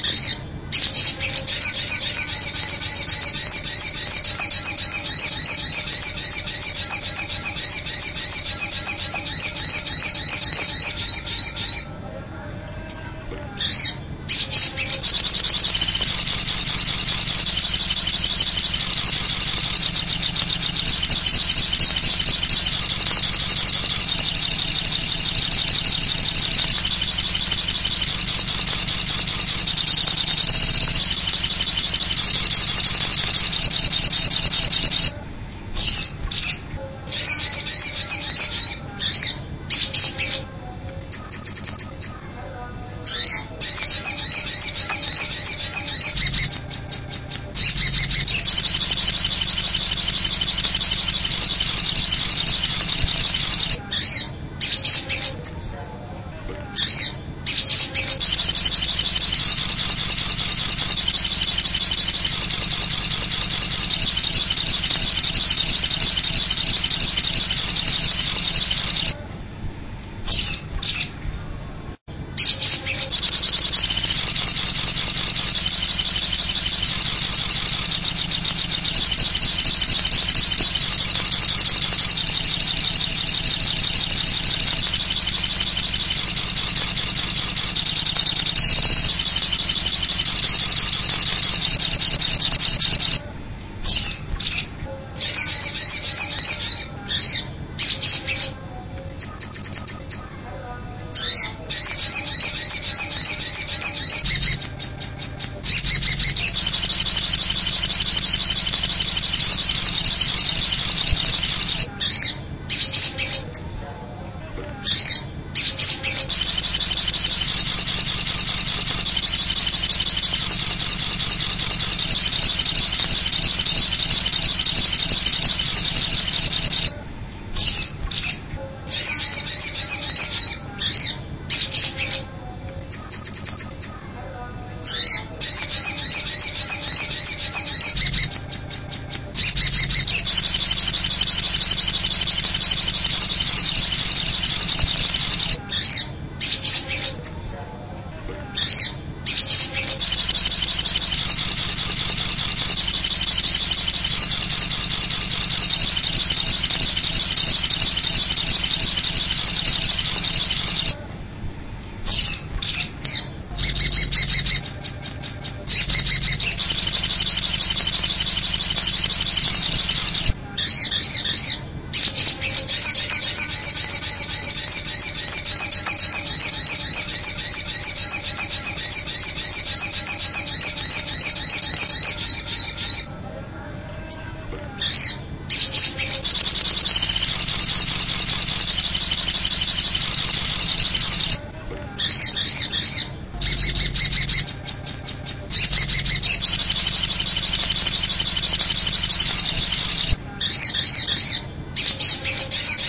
Thank you. you.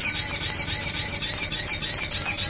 じゃん!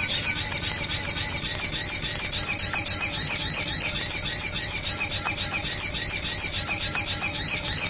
Thank you.